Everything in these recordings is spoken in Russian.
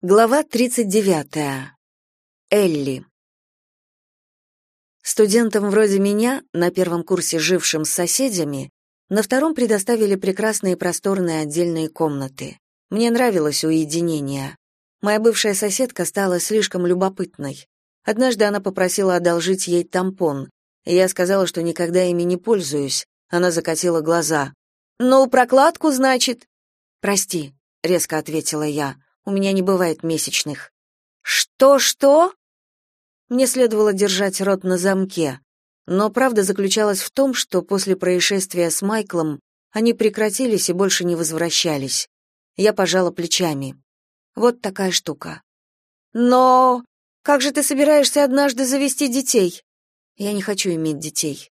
Глава 39. Элли. Студентам вроде меня, на первом курсе жившим с соседями, на втором предоставили прекрасные просторные отдельные комнаты. Мне нравилось уединение. Моя бывшая соседка стала слишком любопытной. Однажды она попросила одолжить ей тампон, я сказала, что никогда ими не пользуюсь. Она закатила глаза. «Ну, прокладку, значит?» «Прости», — резко ответила я. У меня не бывает месячных. Что-что? Мне следовало держать рот на замке, но правда заключалась в том, что после происшествия с Майклом они прекратились и больше не возвращались. Я пожала плечами. Вот такая штука. Но как же ты собираешься однажды завести детей? Я не хочу иметь детей.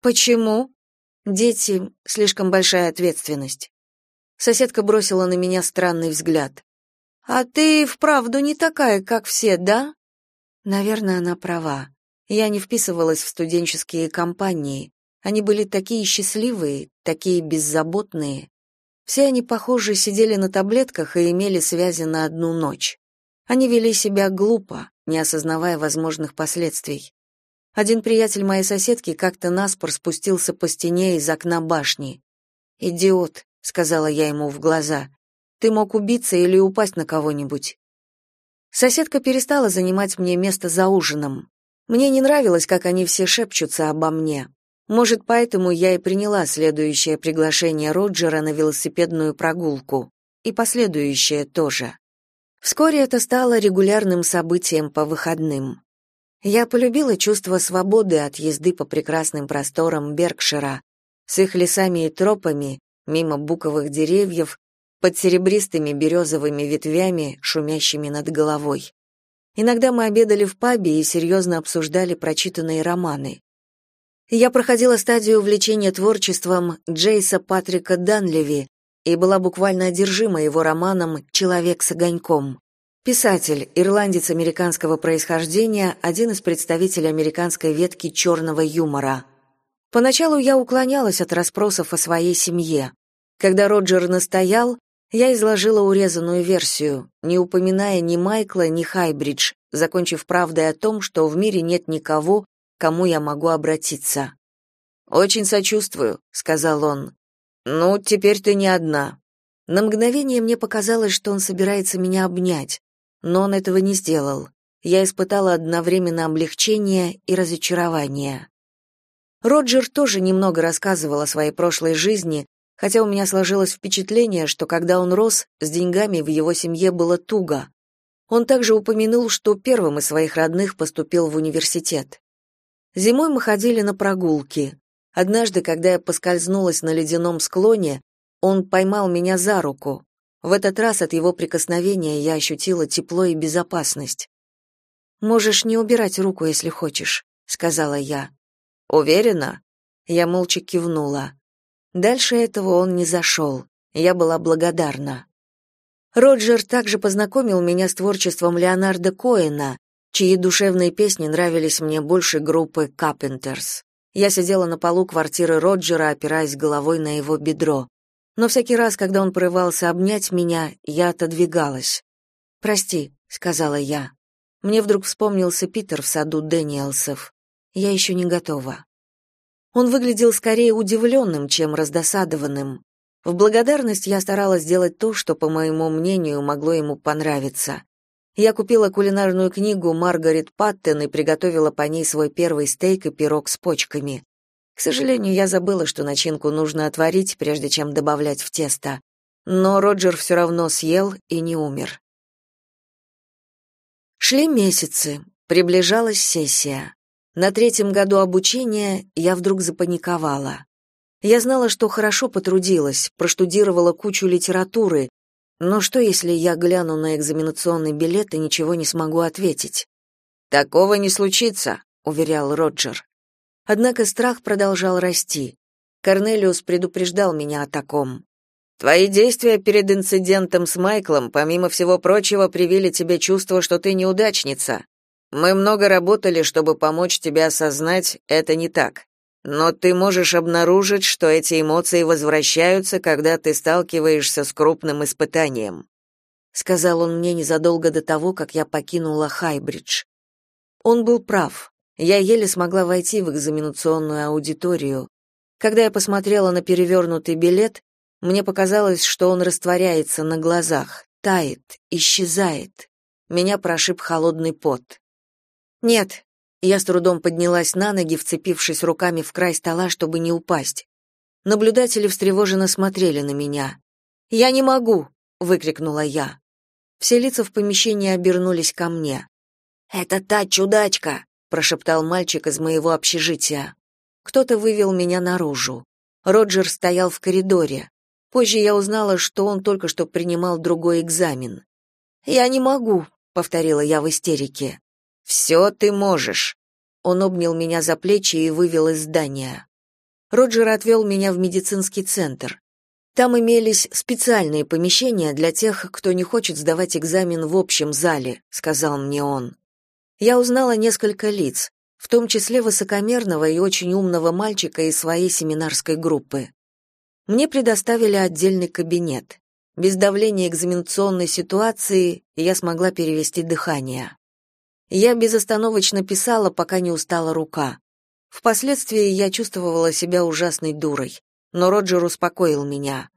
Почему? Дети слишком большая ответственность. Соседка бросила на меня странный взгляд. А ты вправду не такая, как все, да? Наверное, она права. Я не вписывалась в студенческие компании. Они были такие счастливые, такие беззаботные. Все они, похоже, сидели на таблетках и имели связи на одну ночь. Они вели себя глупо, не осознавая возможных последствий. Один приятель моей соседки как-то наспор спустился по стене из окна башни. «Идиот», — сказала я ему в глаза. Ты мог убиться или упасть на кого-нибудь. Соседка перестала занимать мне место за ужином. Мне не нравилось, как они все шепчутся обо мне. Может, поэтому я и приняла следующее приглашение Роджера на велосипедную прогулку. И последующее тоже. Вскоре это стало регулярным событием по выходным. Я полюбила чувство свободы от езды по прекрасным просторам Беркшира, с их лесами и тропами, мимо буковых деревьев, под серебристыми березовыми ветвями, шумящими над головой. Иногда мы обедали в пабе и серьезно обсуждали прочитанные романы. Я проходила стадию увлечения творчеством Джейса Патрика Данлеви и была буквально одержима его романом «Человек с огоньком». Писатель, ирландец американского происхождения, один из представителей американской ветки черного юмора. Поначалу я уклонялась от расспросов о своей семье. Когда Роджер настоял, я изложила урезанную версию, не упоминая ни Майкла, ни Хайбридж, закончив правдой о том, что в мире нет никого, кому я могу обратиться. «Очень сочувствую», — сказал он. «Ну, теперь ты не одна». На мгновение мне показалось, что он собирается меня обнять, но он этого не сделал. Я испытала одновременно облегчение и разочарование. Роджер тоже немного рассказывал о своей прошлой жизни, хотя у меня сложилось впечатление, что когда он рос, с деньгами в его семье было туго. Он также упомянул, что первым из своих родных поступил в университет. Зимой мы ходили на прогулки. Однажды, когда я поскользнулась на ледяном склоне, он поймал меня за руку. В этот раз от его прикосновения я ощутила тепло и безопасность. «Можешь не убирать руку, если хочешь», — сказала я. «Уверена?» Я молча кивнула. Дальше этого он не зашел. Я была благодарна. Роджер также познакомил меня с творчеством Леонарда Коэна, чьи душевные песни нравились мне больше группы Carpenters. Я сидела на полу квартиры Роджера, опираясь головой на его бедро. Но всякий раз, когда он порывался обнять меня, я отодвигалась. «Прости», — сказала я. Мне вдруг вспомнился Питер в саду Дэниелсов. Я еще не готова. Он выглядел скорее удивленным, чем раздосадованным. В благодарность я старалась сделать то, что, по моему мнению, могло ему понравиться. Я купила кулинарную книгу Маргарет Паттен и приготовила по ней свой первый стейк и пирог с почками. К сожалению, я забыла, что начинку нужно отварить, прежде чем добавлять в тесто. Но Роджер все равно съел и не умер. Шли месяцы, приближалась сессия. На третьем году обучения я вдруг запаниковала. Я знала, что хорошо потрудилась, проштудировала кучу литературы, но что, если я гляну на экзаменационный билет и ничего не смогу ответить? «Такого не случится», — уверял Роджер. Однако страх продолжал расти. Корнелиус предупреждал меня о таком. «Твои действия перед инцидентом с Майклом, помимо всего прочего, привили тебе чувство, что ты неудачница. Мы много работали, чтобы помочь тебе осознать, это не так. Но ты можешь обнаружить, что эти эмоции возвращаются, когда ты сталкиваешься с крупным испытанием. сказал он мне незадолго до того, как я покинула Хайбридж. Он был прав. Я еле смогла войти в экзаменационную аудиторию. Когда я посмотрела на перевернутый билет, мне показалось, что он растворяется на глазах, тает, исчезает. Меня прошиб холодный пот. Нет. Я с трудом поднялась на ноги, вцепившись руками в край стола, чтобы не упасть. Наблюдатели встревоженно смотрели на меня. «Я не могу!» — выкрикнула я. Все лица в помещении обернулись ко мне. «Это та чудачка!» — прошептал мальчик из моего общежития. Кто-то вывел меня наружу. Роджер стоял в коридоре. Позже я узнала, что он только что принимал другой экзамен. «Я не могу», — повторила я в истерике. «Все ты можешь». Он обнял меня за плечи и вывел из здания. Роджер отвел меня в медицинский центр. Там имелись специальные помещения для тех, кто не хочет сдавать экзамен в общем зале, сказал мне он. Я узнала несколько лиц, в том числе высокомерного и очень умного мальчика из своей семинарской группы. Мне предоставили отдельный кабинет. Без давления экзаменационной ситуации я смогла перевести дыхание. Я безостановочно писала, пока не устала рука. Впоследствии я чувствовала себя ужасной дурой но Роджер успокоил меня.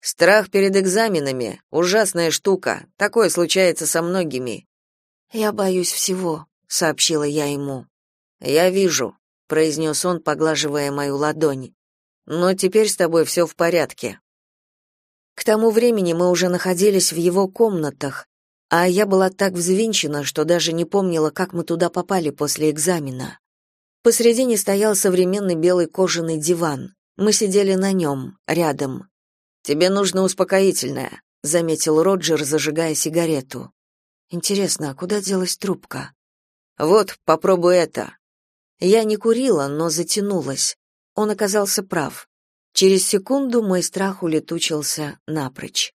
Страх перед экзаменами ужасная штука. Такое случается со многими. Я боюсь всего, сообщила я ему. Я вижу, произнес он, поглаживая мою ладонь. Но теперь с тобой все в порядке. К тому времени мы уже находились в его комнатах, а я была так взвинчена, что даже не помнила, как мы туда попали после экзамена. Посредине стоял современный белый кожаный диван. Мы сидели на нем, рядом. Тебе нужно успокоительное, заметил Роджер, зажигая сигарету. Интересно, а куда делась трубка? Вот, попробуй это. Я не курила, но затянулась. Он оказался прав. Через секунду мой страх улетучился напрочь.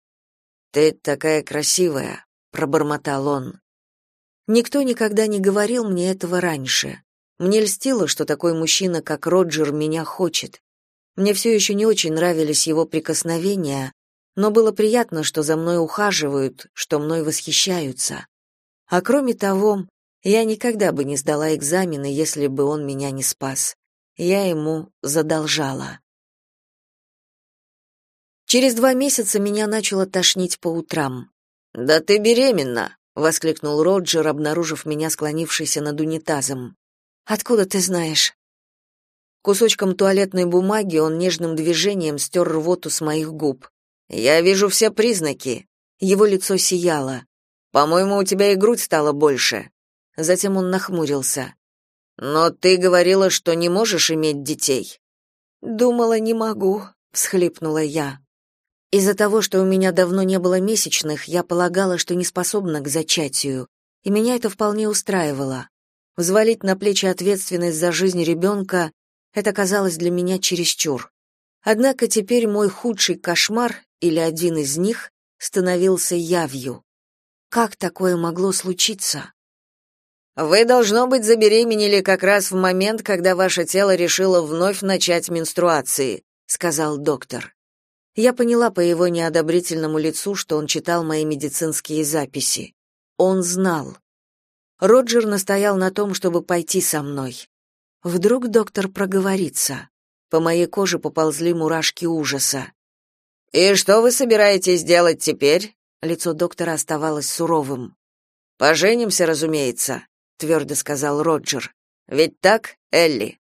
Ты такая красивая, пробормотал он. Никто никогда не говорил мне этого раньше. Мне льстило, что такой мужчина, как Роджер, меня хочет. Мне все еще не очень нравились его прикосновения, но было приятно, что за мной ухаживают, что мной восхищаются. А кроме того, я никогда бы не сдала экзамены, если бы он меня не спас. Я ему задолжала. Через два месяца меня начало тошнить по утрам. «Да ты беременна!» — воскликнул Роджер, обнаружив меня склонившейся над унитазом. «Откуда ты знаешь?» Кусочком туалетной бумаги он нежным движением стер рвоту с моих губ. «Я вижу все признаки». Его лицо сияло. «По-моему, у тебя и грудь стала больше». Затем он нахмурился. «Но ты говорила, что не можешь иметь детей». «Думала, не могу», — всхлипнула я. Из-за того, что у меня давно не было месячных, я полагала, что не способна к зачатию, и меня это вполне устраивало. Взвалить на плечи ответственность за жизнь ребенка это казалось для меня чересчур. Однако теперь мой худший кошмар, или один из них, становился явью. Как такое могло случиться? Вы должно быть забеременели как раз в момент, когда ваше тело решило вновь начать менструации, сказал доктор. Я поняла по его неодобрительному лицу, что он читал мои медицинские записи. Он знал. Роджер настоял на том, чтобы пойти со мной. Вдруг доктор проговорится. По моей коже поползли мурашки ужаса. «И что вы собираетесь делать теперь?» Лицо доктора оставалось суровым. «Поженимся, разумеется», — твердо сказал Роджер. «Ведь так, Элли?»